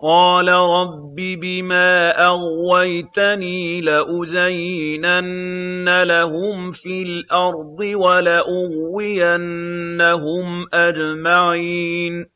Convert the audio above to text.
قَالَ رَبِّ بِمَا أَغْوَيْتَنِي لَأُزَيِّنَنَّ لَهُمْ فِي الْأَرْضِ وَلَأُغْوِيَنَّهُمْ أَجْمَعِينَ